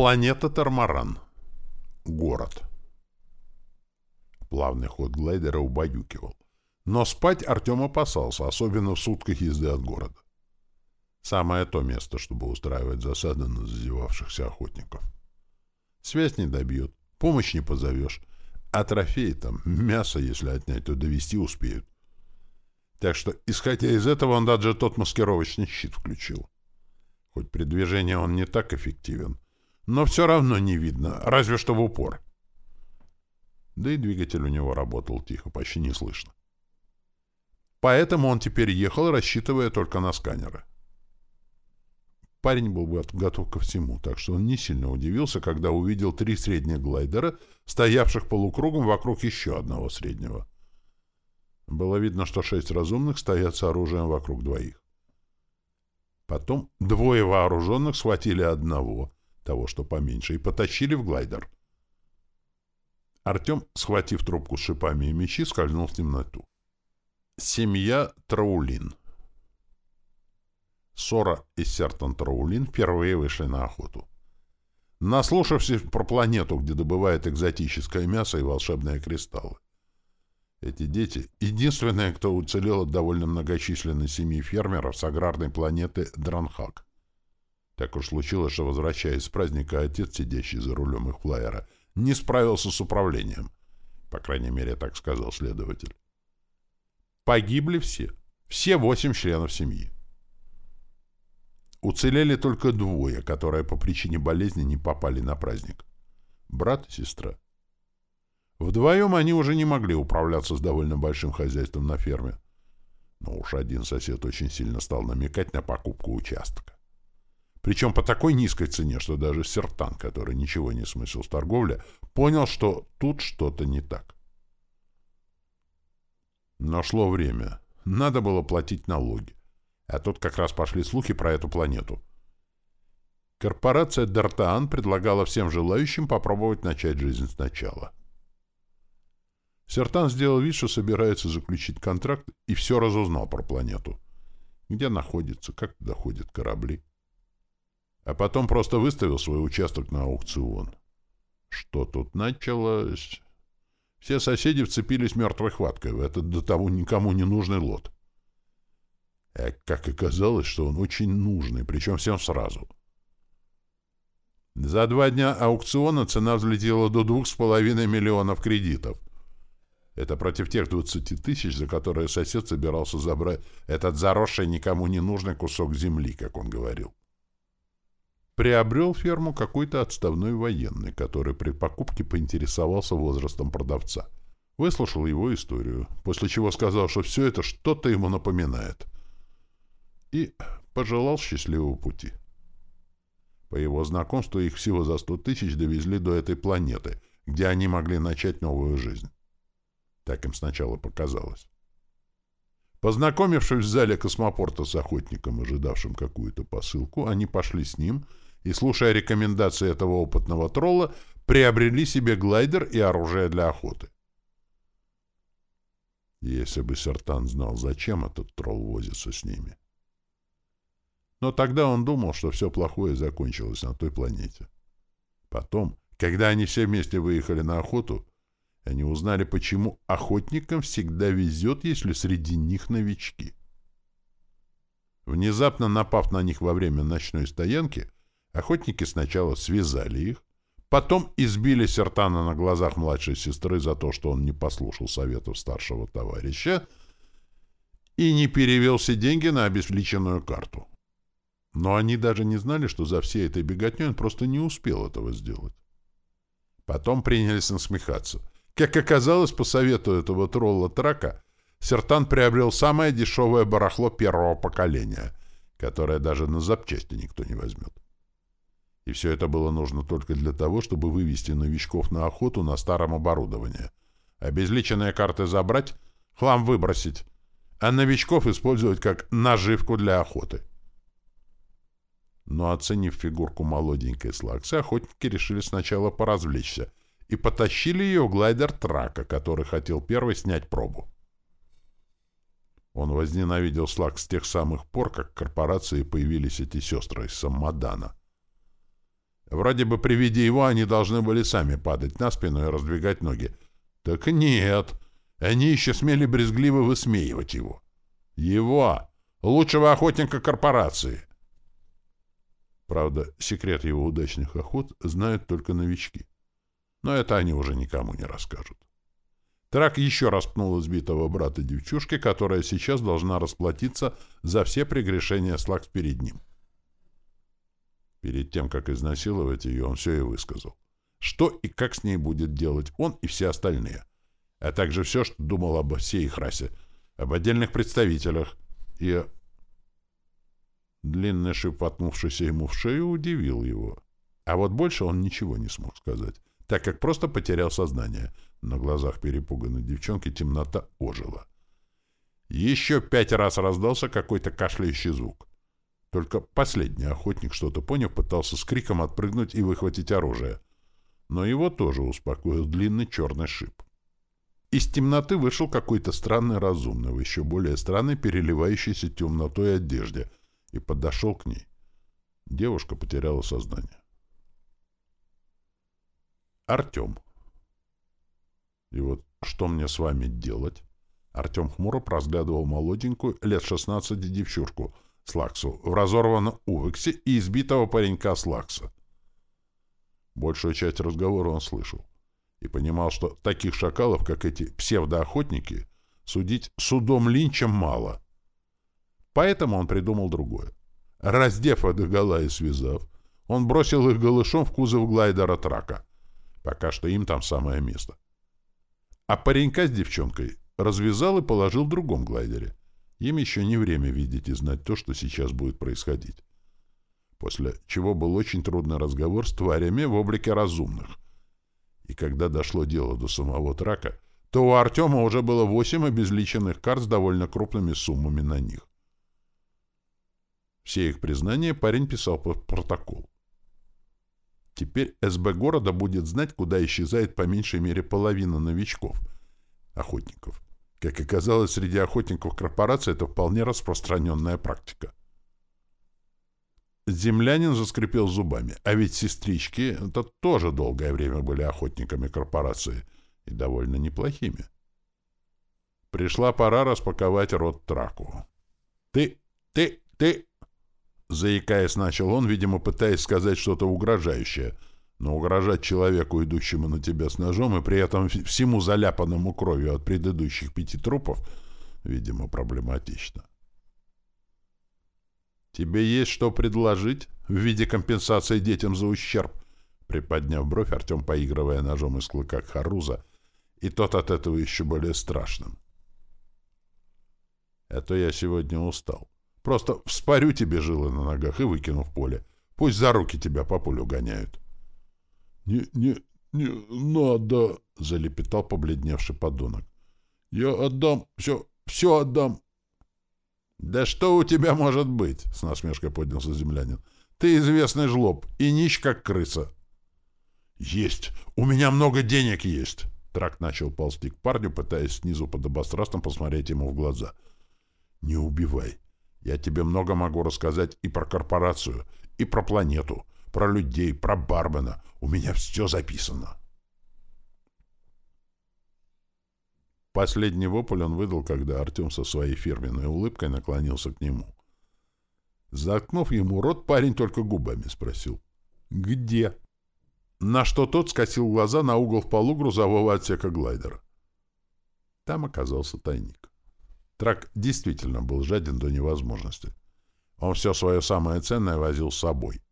Планета Тормаран. Город. Плавный ход глайдера убаюкивал. Но спать Артем опасался, особенно в сутках езды от города. Самое то место, чтобы устраивать засады на зазевавшихся охотников. Связь не добьет, помощь не позовешь, а трофеи там, мясо, если отнять, то довести успеют. Так что, исходя из этого, он даже тот маскировочный щит включил. Хоть при движении он не так эффективен, но все равно не видно, разве что в упор. Да и двигатель у него работал тихо, почти не слышно. Поэтому он теперь ехал, рассчитывая только на сканеры. Парень был готов ко всему, так что он не сильно удивился, когда увидел три средних глайдера, стоявших полукругом вокруг еще одного среднего. Было видно, что шесть разумных стоят с оружием вокруг двоих. Потом двое вооруженных схватили одного, того, что поменьше, и потащили в глайдер. Артем, схватив трубку с шипами и мечи, скользнул в темноту. Семья Траулин Сора и Сертон Траулин впервые вышли на охоту. Наслушавшись про планету, где добывают экзотическое мясо и волшебные кристаллы. Эти дети — единственные, кто уцелел от довольно многочисленной семьи фермеров с аграрной планеты Дранхак. Так уж случилось, что, возвращаясь с праздника, отец, сидящий за рулем их флайера, не справился с управлением. По крайней мере, так сказал следователь. Погибли все. Все восемь членов семьи. Уцелели только двое, которые по причине болезни не попали на праздник. Брат и сестра. Вдвоем они уже не могли управляться с довольно большим хозяйством на ферме. Но уж один сосед очень сильно стал намекать на покупку участка. Причем по такой низкой цене, что даже Сертан, который ничего не смыслил в торговле, понял, что тут что-то не так. Но шло время. Надо было платить налоги. А тут как раз пошли слухи про эту планету. Корпорация Дартаан предлагала всем желающим попробовать начать жизнь сначала. Сертан сделал вид, что собирается заключить контракт, и все разузнал про планету. Где находится, как туда ходят корабли а потом просто выставил свой участок на аукцион. Что тут началось? Все соседи вцепились мертвой хваткой в этот до того никому не нужный лот. А как оказалось, что он очень нужный, причем всем сразу. За два дня аукциона цена взлетела до двух с половиной миллионов кредитов. Это против тех двадцати тысяч, за которые сосед собирался забрать этот заросший никому не нужный кусок земли, как он говорил приобрел ферму какой-то отставной военный, который при покупке поинтересовался возрастом продавца. Выслушал его историю, после чего сказал, что все это что-то ему напоминает. И пожелал счастливого пути. По его знакомству их всего за сто тысяч довезли до этой планеты, где они могли начать новую жизнь. Так им сначала показалось. Познакомившись в зале космопорта с охотником, ожидавшим какую-то посылку, они пошли с ним и, слушая рекомендации этого опытного тролла, приобрели себе глайдер и оружие для охоты. Если бы Сертан знал, зачем этот тролл возится с ними. Но тогда он думал, что все плохое закончилось на той планете. Потом, когда они все вместе выехали на охоту, они узнали, почему охотникам всегда везет, если среди них новички. Внезапно напав на них во время ночной стоянки, Охотники сначала связали их, потом избили Сертана на глазах младшей сестры за то, что он не послушал советов старшего товарища и не перевел все деньги на обезличенную карту. Но они даже не знали, что за всей этой беготней он просто не успел этого сделать. Потом принялись насмехаться. Как оказалось, по совету этого тролла-трака, Сертан приобрел самое дешевое барахло первого поколения, которое даже на запчасти никто не возьмет. И все это было нужно только для того, чтобы вывести новичков на охоту на старом оборудовании. Обезличенные карты забрать, хлам выбросить, а новичков использовать как наживку для охоты. Но оценив фигурку молоденькой слаксы, охотники решили сначала поразвлечься и потащили ее в глайдер трака, который хотел первый снять пробу. Он возненавидел слаг с тех самых пор, как корпорации появились эти сестры из Саммадана. Вроде бы при виде его они должны были сами падать на спину и раздвигать ноги. Так нет, они еще смели брезгливо высмеивать его. Его, лучшего охотника корпорации. Правда, секрет его удачных охот знают только новички. Но это они уже никому не расскажут. Трак еще раз пнул избитого брата девчушки, которая сейчас должна расплатиться за все прегрешения Слакс перед ним. Перед тем, как изнасиловать ее, он все и высказал. Что и как с ней будет делать он и все остальные. А также все, что думал обо всей их расе, об отдельных представителях и... Длинный шип, воткнувшийся ему в шею, удивил его. А вот больше он ничего не смог сказать, так как просто потерял сознание — на глазах перепуганной девчонки темнота ожила. Еще пять раз раздался какой-то кашляющий звук. Только последний охотник, что-то поняв, пытался с криком отпрыгнуть и выхватить оружие. Но его тоже успокоил длинный черный шип. Из темноты вышел какой-то странный разумный, в еще более странной переливающейся темнотой одежде, и подошел к ней. Девушка потеряла сознание. Артем. И вот что мне с вами делать? Артем хмуро разглядывал молоденькую, лет шестнадцати девчушку, Слаксу, в разорванном увексе и избитого паренька Слакса. Большую часть разговора он слышал и понимал, что таких шакалов, как эти псевдоохотники, судить судом линчем мало. Поэтому он придумал другое. Раздев их и связав, он бросил их голышом в кузов глайдера трака. Пока что им там самое место. А паренька с девчонкой развязал и положил в другом глайдере. Им еще не время видеть и знать то, что сейчас будет происходить. После чего был очень трудный разговор с тварями в облике разумных. И когда дошло дело до самого трака, то у Артема уже было восемь обезличенных карт с довольно крупными суммами на них. Все их признания парень писал под протокол. Теперь СБ города будет знать, куда исчезает по меньшей мере половина новичков, охотников. Как оказалось, среди охотников корпорации это вполне распространенная практика. Землянин заскрипел зубами, а ведь сестрички это тоже долгое время были охотниками корпорации и довольно неплохими. Пришла пора распаковать рот траку. «Ты, ты, ты!» Заикаясь, начал он, видимо, пытаясь сказать что-то угрожающее. Но угрожать человеку, идущему на тебя с ножом, и при этом всему заляпанному кровью от предыдущих пяти трупов, видимо, проблематично. «Тебе есть что предложить в виде компенсации детям за ущерб?» Приподняв бровь, Артем, поигрывая ножом из клыка Харуза, и тот от этого еще более страшным. «Это я сегодня устал. Просто вспорю тебе жилы на ногах и выкину в поле. Пусть за руки тебя по полю гоняют. — Не, не, не надо, — залепетал побледневший подонок. — Я отдам, все, все отдам. — Да что у тебя может быть? — с насмешкой поднялся землянин. — Ты известный жлоб и нищ, как крыса. — Есть! У меня много денег есть! Трак начал ползти к парню, пытаясь снизу подобострастно посмотреть ему в глаза. — Не убивай! — я тебе много могу рассказать и про корпорацию, и про планету, про людей, про Барбена. У меня все записано. Последний вопль он выдал, когда Артем со своей фирменной улыбкой наклонился к нему. Заткнув ему рот, парень только губами спросил. «Где?» На что тот скосил глаза на угол в полу грузового отсека глайдера. Там оказался тайник. Трак действительно был жаден до невозможности. Он все свое самое ценное возил с собой.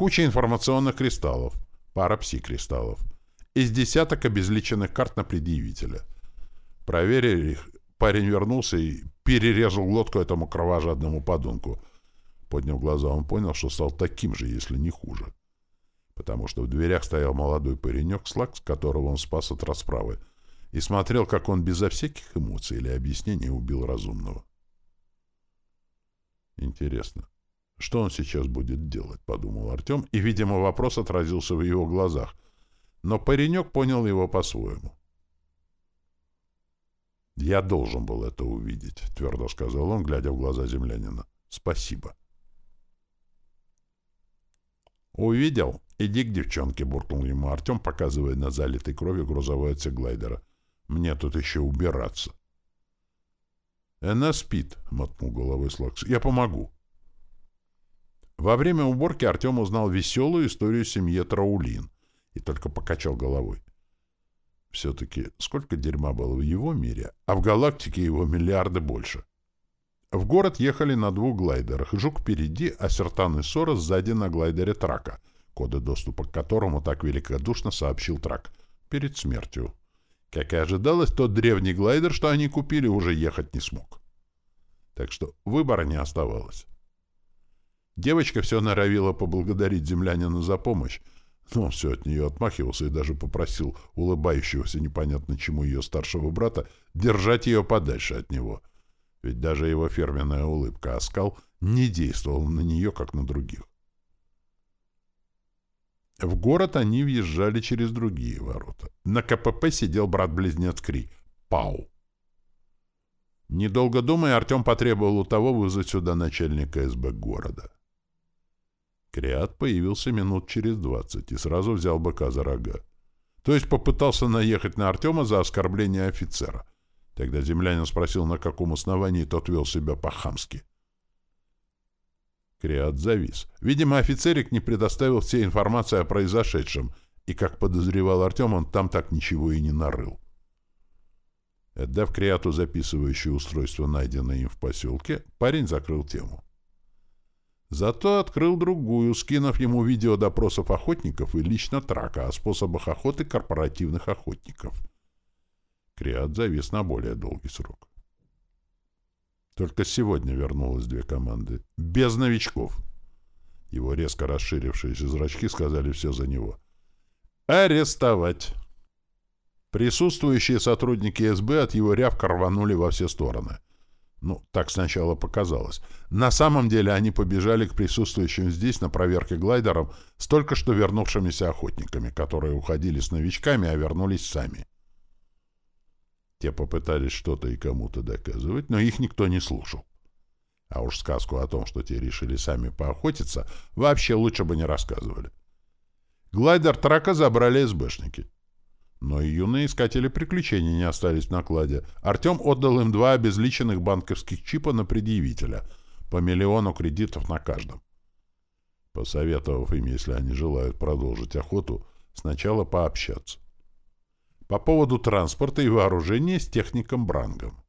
Куча информационных кристаллов, пара пси-кристаллов, из десяток обезличенных карт на предъявителя. Проверили их, парень вернулся и перерезал глотку этому кровожадному подонку. Подняв глаза, он понял, что стал таким же, если не хуже. Потому что в дверях стоял молодой паренек, слаг, с которого он спас от расправы — и смотрел, как он безо всяких эмоций или объяснений убил разумного. Интересно, что он сейчас будет делать, подумал Артем, и, видимо, вопрос отразился в его глазах. Но паренек понял его по-своему. «Я должен был это увидеть», — твердо сказал он, глядя в глаза землянина. «Спасибо». «Увидел? Иди к девчонке», — буркнул ему Артем, показывая на залитый кровью грузовой отсек глайдера. «Мне тут еще убираться». «Она спит», — мотнул головой Слакс. «Я помогу». Во время уборки Артем узнал веселую историю семьи Траулин и только покачал головой. Все-таки сколько дерьма было в его мире, а в галактике его миллиарды больше. В город ехали на двух глайдерах. Жук впереди, а Сертан и Сора сзади на глайдере Трака, коды доступа к которому так великодушно сообщил Трак перед смертью. Как и ожидалось, тот древний глайдер, что они купили, уже ехать не смог. Так что выбора не оставалось. Девочка все норовила поблагодарить землянина за помощь, но он все от нее отмахивался и даже попросил улыбающегося непонятно чему ее старшего брата держать ее подальше от него. Ведь даже его фирменная улыбка оскал не действовала на нее, как на других. В город они въезжали через другие ворота. На КПП сидел брат-близнец Кри. Пау. Недолго думая, Артем потребовал у того вызвать сюда начальника СБ города. Криат появился минут через двадцать и сразу взял быка за рога. То есть попытался наехать на Артема за оскорбление офицера. Тогда землянин спросил, на каком основании тот вел себя по-хамски. Криат завис. Видимо, офицерик не предоставил всей информации о произошедшем, и, как подозревал Артем, он там так ничего и не нарыл. Отдав Криату записывающее устройство, найденное им в поселке, парень закрыл тему. Зато открыл другую, скинув ему видео допросов охотников и лично трака о способах охоты корпоративных охотников. Криат завис на более долгий срок. Только сегодня вернулось две команды. Без новичков. Его резко расширившиеся зрачки сказали все за него. «Арестовать!» Присутствующие сотрудники СБ от его рявка рванули во все стороны — ну, так сначала показалось. На самом деле они побежали к присутствующим здесь на проверке глайдером с только что вернувшимися охотниками, которые уходили с новичками, а вернулись сами. Те попытались что-то и кому-то доказывать, но их никто не слушал. А уж сказку о том, что те решили сами поохотиться, вообще лучше бы не рассказывали. Глайдер трака забрали СБшники. Но и юные искатели приключений не остались в накладе. Артем отдал им два обезличенных банковских чипа на предъявителя, по миллиону кредитов на каждом. Посоветовав им, если они желают продолжить охоту, сначала пообщаться. По поводу транспорта и вооружения с техником Брангом.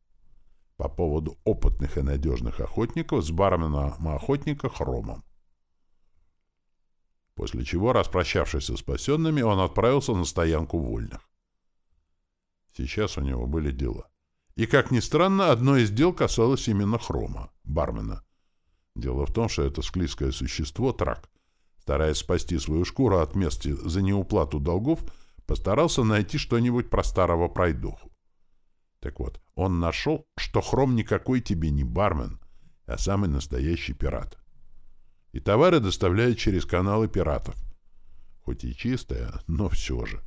По поводу опытных и надежных охотников с барменом-охотника Хромом после чего, распрощавшись со спасенными, он отправился на стоянку вольных. Сейчас у него были дела. И, как ни странно, одно из дел касалось именно Хрома, бармена. Дело в том, что это склизкое существо, трак, стараясь спасти свою шкуру от мести за неуплату долгов, постарался найти что-нибудь про старого пройдуху. Так вот, он нашел, что Хром никакой тебе не бармен, а самый настоящий пират и товары доставляют через каналы пиратов. Хоть и чистая, но все же.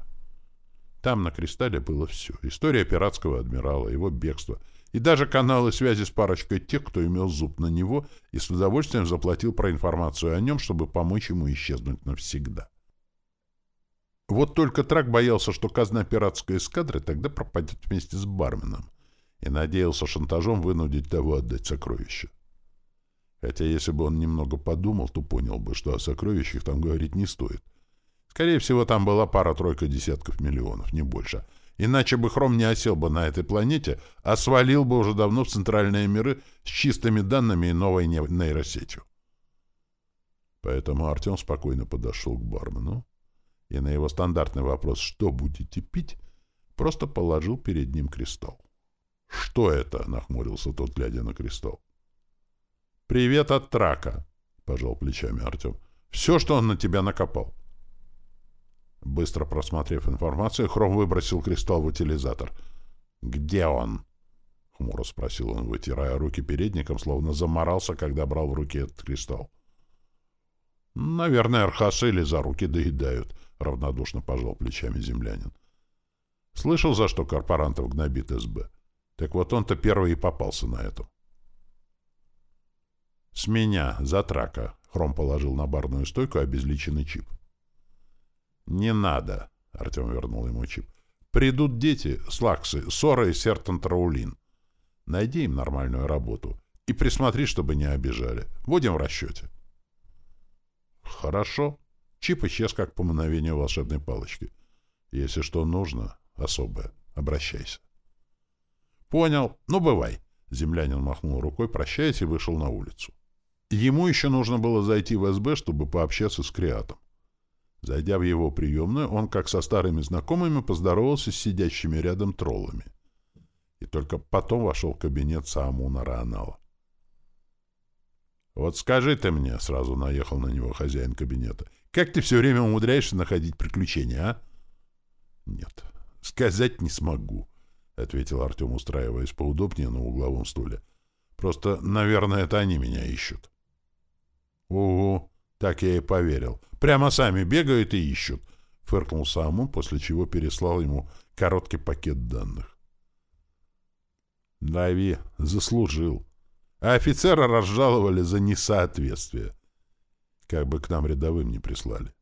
Там на «Кристалле» было все. История пиратского адмирала, его бегство и даже каналы связи с парочкой тех, кто имел зуб на него и с удовольствием заплатил про информацию о нем, чтобы помочь ему исчезнуть навсегда. Вот только Трак боялся, что казна пиратской эскадры тогда пропадет вместе с барменом и надеялся шантажом вынудить того отдать сокровища. Хотя если бы он немного подумал, то понял бы, что о сокровищах там говорить не стоит. Скорее всего, там была пара-тройка десятков миллионов, не больше. Иначе бы Хром не осел бы на этой планете, а свалил бы уже давно в центральные миры с чистыми данными и новой нейросетью. Поэтому Артем спокойно подошел к бармену и на его стандартный вопрос «Что будете пить?» просто положил перед ним кристалл. «Что это?» — нахмурился тот, глядя на кристалл. «Привет от Трака», — пожал плечами Артем. «Все, что он на тебя накопал». Быстро просмотрев информацию, Хром выбросил кристалл в утилизатор. «Где он?» — хмуро спросил он, вытирая руки передником, словно заморался, когда брал в руки этот кристалл. «Наверное, архасы или за руки доедают», — равнодушно пожал плечами землянин. «Слышал, за что корпорантов гнобит СБ? Так вот он-то первый и попался на эту. «С меня, за трака», — Хром положил на барную стойку обезличенный чип. «Не надо», — Артем вернул ему чип. «Придут дети, слаксы, Сора и Сертон Траулин. Найди им нормальную работу и присмотри, чтобы не обижали. Будем в расчете». «Хорошо». Чип исчез как по мановению волшебной палочки. «Если что нужно, особое, обращайся». «Понял. Ну, бывай». Землянин махнул рукой, прощаясь, и вышел на улицу. Ему еще нужно было зайти в СБ, чтобы пообщаться с Креатом. Зайдя в его приемную, он, как со старыми знакомыми, поздоровался с сидящими рядом троллами. И только потом вошел в кабинет Саамуна Раанала. «Вот скажи ты мне», — сразу наехал на него хозяин кабинета, «как ты все время умудряешься находить приключения, а?» «Нет, сказать не смогу», — ответил Артем, устраиваясь поудобнее на угловом стуле. «Просто, наверное, это они меня ищут». «Угу, так я и поверил. Прямо сами бегают и ищут», — фыркнул Самун, после чего переслал ему короткий пакет данных. «Дави, заслужил. А офицера разжаловали за несоответствие. Как бы к нам рядовым не прислали».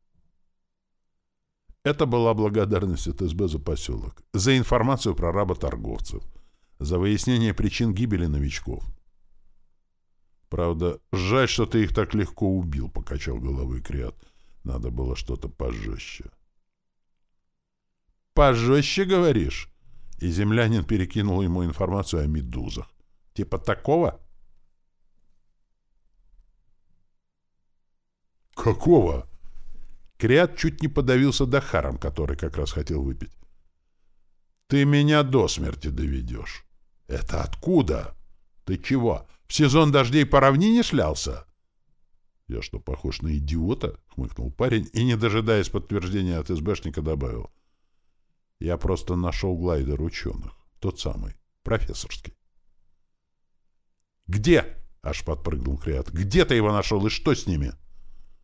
Это была благодарность от СБ за поселок, за информацию про работорговцев, за выяснение причин гибели новичков. Правда, жаль, что ты их так легко убил, — покачал головой Криат. Надо было что-то пожестче. Пожестче, говоришь? И землянин перекинул ему информацию о медузах. Типа такого? Какого? Криат чуть не подавился Дахаром, который как раз хотел выпить. Ты меня до смерти доведешь. Это откуда? Ты чего? В сезон дождей по равнине шлялся? — Я что, похож на идиота? — хмыкнул парень и, не дожидаясь подтверждения от СБшника, добавил. — Я просто нашел глайдер ученых. Тот самый, профессорский. — Где? — аж подпрыгнул Криат. — Где ты его нашел и что с ними?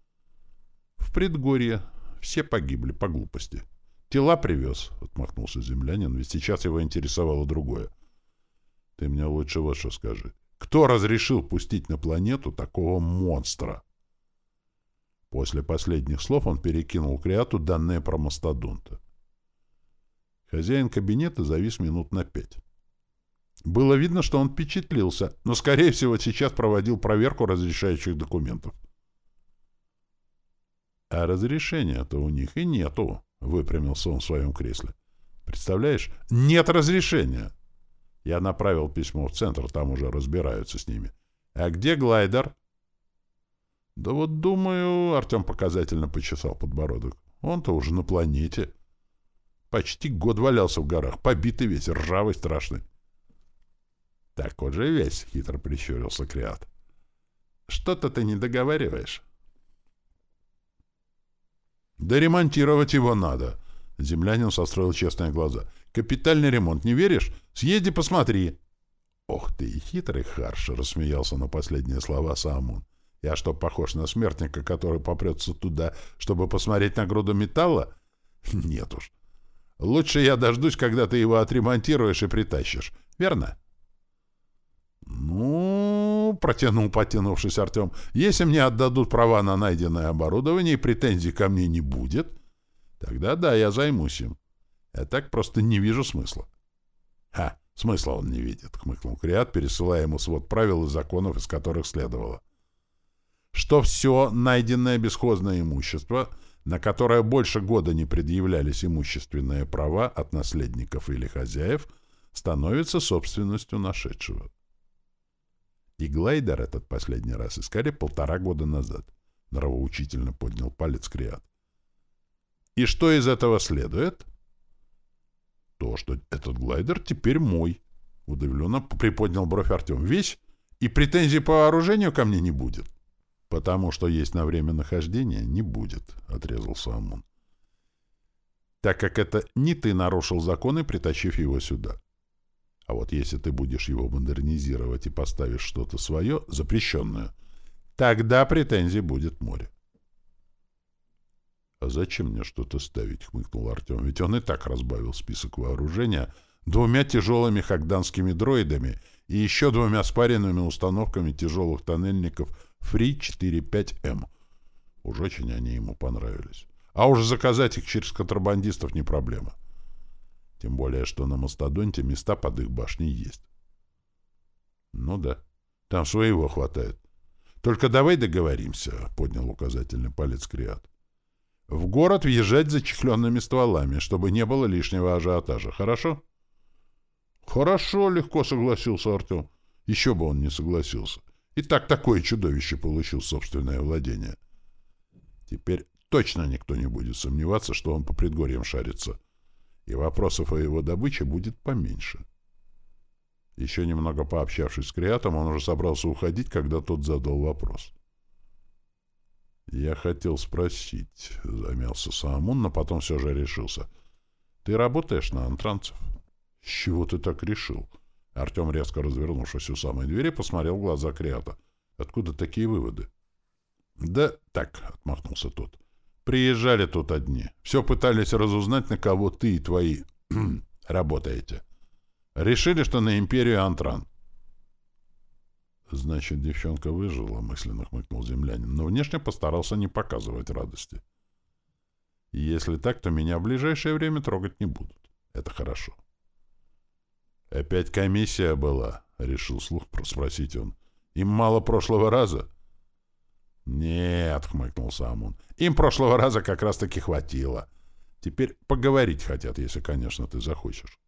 — В предгорье. Все погибли по глупости. Тела привез, — отмахнулся землянин, ведь сейчас его интересовало другое. — Ты мне лучше вот что скажи. Кто разрешил пустить на планету такого монстра? После последних слов он перекинул Криату данные про мастодонта. Хозяин кабинета завис минут на пять. Было видно, что он впечатлился, но, скорее всего, сейчас проводил проверку разрешающих документов. А разрешения-то у них и нету, — выпрямился он в своем кресле. Представляешь, нет разрешения. Я направил письмо в центр, там уже разбираются с ними. А где глайдер? Да вот думаю, Артем показательно почесал подбородок. Он-то уже на планете. Почти год валялся в горах, побитый весь, ржавый, страшный. Так вот же весь, хитро прищурился Криат. Что-то ты не договариваешь. Да ремонтировать его надо. Землянин состроил честные глаза. Капитальный ремонт, не веришь? Съезди, посмотри. Ох ты и хитрый харш, рассмеялся на последние слова Самун. Я что, похож на смертника, который попрется туда, чтобы посмотреть на груду металла? Нет уж. Лучше я дождусь, когда ты его отремонтируешь и притащишь. Верно? Ну, протянул, потянувшись Артем, если мне отдадут права на найденное оборудование и претензий ко мне не будет, тогда да, я займусь им. Я так просто не вижу смысла. — Ха, смысла он не видит, — хмыкнул Криат, пересылая ему свод правил и законов, из которых следовало. Что все найденное бесхозное имущество, на которое больше года не предъявлялись имущественные права от наследников или хозяев, становится собственностью нашедшего. И глайдер этот последний раз искали полтора года назад. Нравоучительно поднял палец Криат. И что из этого следует? — то, что этот глайдер теперь мой. Удивленно приподнял бровь Артем. Весь? И претензий по вооружению ко мне не будет? Потому что есть на время нахождения, не будет, отрезал Самун. Так как это не ты нарушил законы, притащив его сюда. А вот если ты будешь его модернизировать и поставишь что-то свое, запрещенное, тогда претензий будет море. — А зачем мне что-то ставить? — хмыкнул Артем. — Ведь он и так разбавил список вооружения двумя тяжелыми хагданскими дроидами и еще двумя спаренными установками тяжелых тоннельников Фри-45М. Уж очень они ему понравились. А уж заказать их через контрабандистов не проблема. Тем более, что на Мастодонте места под их башней есть. Ну да, там своего хватает. Только давай договоримся, — поднял указательный палец Криат. В город въезжать зачехленными стволами, чтобы не было лишнего ажиотажа. Хорошо? Хорошо, легко согласился Артем. Еще бы он не согласился. И так такое чудовище получил собственное владение. Теперь точно никто не будет сомневаться, что он по предгорьям шарится. И вопросов о его добыче будет поменьше. Еще немного пообщавшись с Криатом, он уже собрался уходить, когда тот задал вопрос. «Я хотел спросить», — замялся Саамун, но потом все же решился. «Ты работаешь на антранцев?» «С чего ты так решил?» Артем, резко развернувшись у самой двери, посмотрел в глаза Криата. «Откуда такие выводы?» «Да так», — отмахнулся тот. «Приезжали тут одни. Все пытались разузнать, на кого ты и твои работаете. Решили, что на империю Антран. Значит, девчонка выжила, мысленно хмыкнул землянин, но внешне постарался не показывать радости. Если так, то меня в ближайшее время трогать не будут. Это хорошо. Опять комиссия была, решил слух спросить он. Им мало прошлого раза? Нет, хмыкнул Самун. Им прошлого раза как раз-таки хватило. Теперь поговорить хотят, если, конечно, ты захочешь.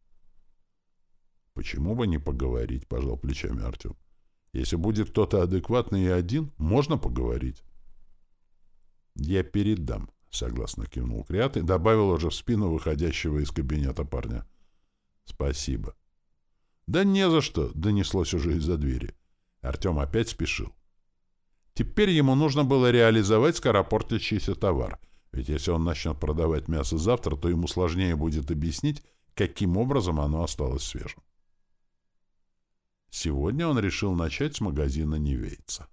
Почему бы не поговорить, пожал плечами Артем. Если будет кто-то адекватный и один, можно поговорить. Я передам, согласно кивнул Криат и добавил уже в спину выходящего из кабинета парня. Спасибо. Да не за что, донеслось уже из-за двери. Артем опять спешил. Теперь ему нужно было реализовать скоропортящийся товар, ведь если он начнет продавать мясо завтра, то ему сложнее будет объяснить, каким образом оно осталось свежим. Сегодня он решил начать с магазина Невейца.